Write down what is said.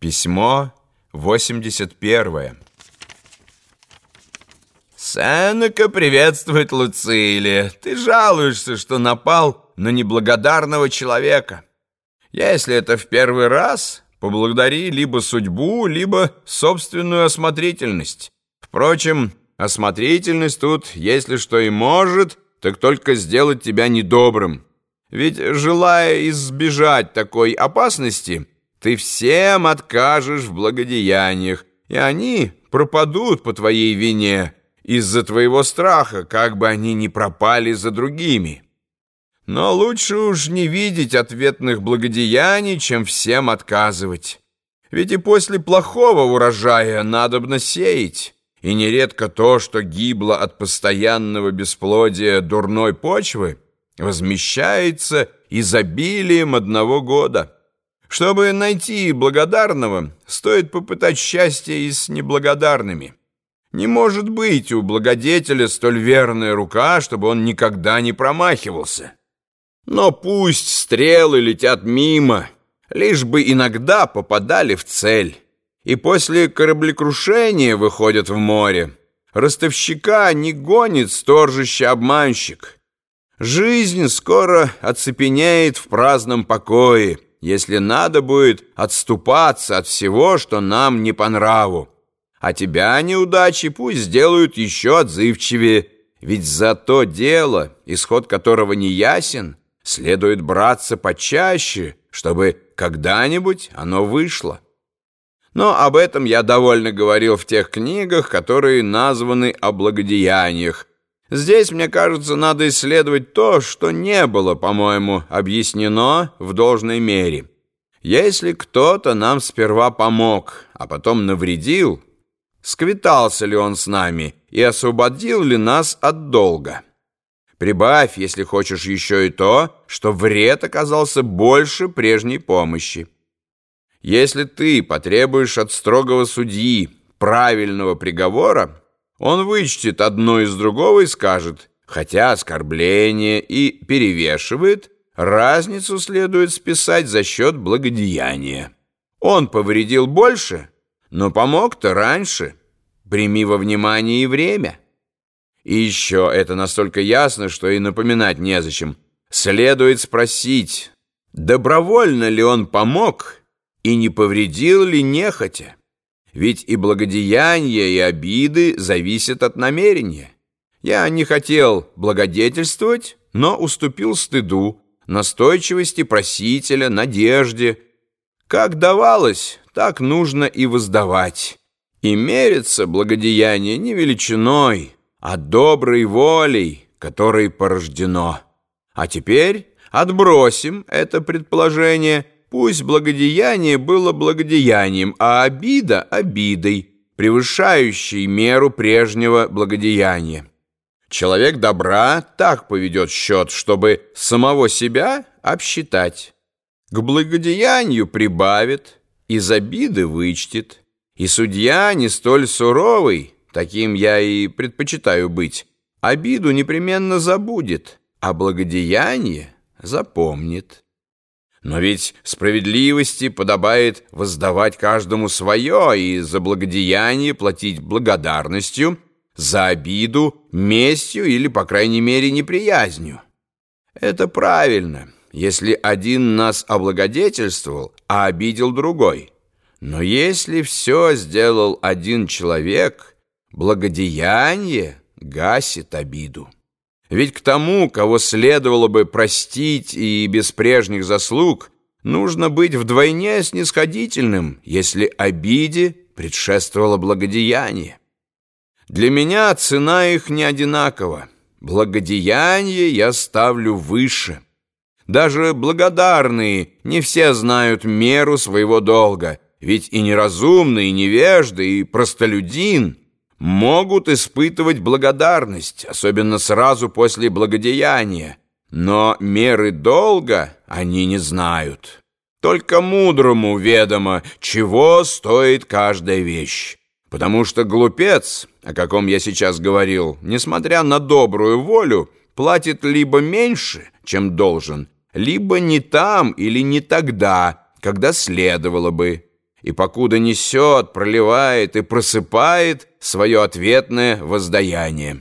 Письмо 81. Сенека приветствует Луцилия. Ты жалуешься, что напал на неблагодарного человека. Если это в первый раз, поблагодари либо судьбу, либо собственную осмотрительность. Впрочем, осмотрительность тут, если что и может, так только сделать тебя недобрым. Ведь, желая избежать такой опасности, ты всем откажешь в благодеяниях, и они пропадут по твоей вине из-за твоего страха, как бы они ни пропали за другими. Но лучше уж не видеть ответных благодеяний, чем всем отказывать. Ведь и после плохого урожая надобно сеять, и нередко то, что гибло от постоянного бесплодия дурной почвы, возмещается изобилием одного года». Чтобы найти благодарного, стоит попытать счастье и с неблагодарными. Не может быть у благодетеля столь верная рука, чтобы он никогда не промахивался. Но пусть стрелы летят мимо, лишь бы иногда попадали в цель. И после кораблекрушения выходят в море. Ростовщика не гонит сторжище обманщик. Жизнь скоро оцепенеет в праздном покое, если надо будет отступаться от всего, что нам не по нраву. А тебя неудачи пусть сделают еще отзывчивее, ведь за то дело, исход которого не ясен, следует браться почаще, чтобы когда-нибудь оно вышло. Но об этом я довольно говорил в тех книгах, которые названы о благодеяниях, Здесь, мне кажется, надо исследовать то, что не было, по-моему, объяснено в должной мере. Если кто-то нам сперва помог, а потом навредил, сквитался ли он с нами и освободил ли нас от долга? Прибавь, если хочешь, еще и то, что вред оказался больше прежней помощи. Если ты потребуешь от строгого судьи правильного приговора, он вычтет одно из другого и скажет, хотя оскорбление и перевешивает, разницу следует списать за счет благодеяния. Он повредил больше, но помог-то раньше. Прими во внимание и время. И еще это настолько ясно, что и напоминать незачем. Следует спросить, добровольно ли он помог и не повредил ли нехотя. Ведь и благодеяния, и обиды зависят от намерения. Я не хотел благодетельствовать, но уступил стыду, настойчивости просителя, надежде. Как давалось, так нужно и воздавать. И мерится благодеяние не величиной, а доброй волей, которой порождено. А теперь отбросим это предположение – Пусть благодеяние было благодеянием, а обида — обидой, превышающей меру прежнего благодеяния. Человек добра так поведет счет, чтобы самого себя обсчитать. К благодеянию прибавит, из обиды вычтет. И судья не столь суровый, таким я и предпочитаю быть, обиду непременно забудет, а благодеяние запомнит. Но ведь справедливости подобает воздавать каждому свое и за благодеяние платить благодарностью, за обиду местью или, по крайней мере, неприязнью. Это правильно, если один нас облагодетельствовал, а обидел другой. Но если все сделал один человек, благодеяние гасит обиду. Ведь к тому, кого следовало бы простить и без прежних заслуг, нужно быть вдвойне снисходительным, если обиде предшествовало благодеяние. Для меня цена их не одинакова. Благодеяние я ставлю выше. Даже благодарные не все знают меру своего долга, ведь и неразумный, и невежда, и простолюдин — могут испытывать благодарность, особенно сразу после благодеяния, но меры долга они не знают. Только мудрому ведомо, чего стоит каждая вещь. Потому что глупец, о каком я сейчас говорил, несмотря на добрую волю, платит либо меньше, чем должен, либо не там или не тогда, когда следовало бы. И покуда несет, проливает и просыпает свое ответное воздаяние.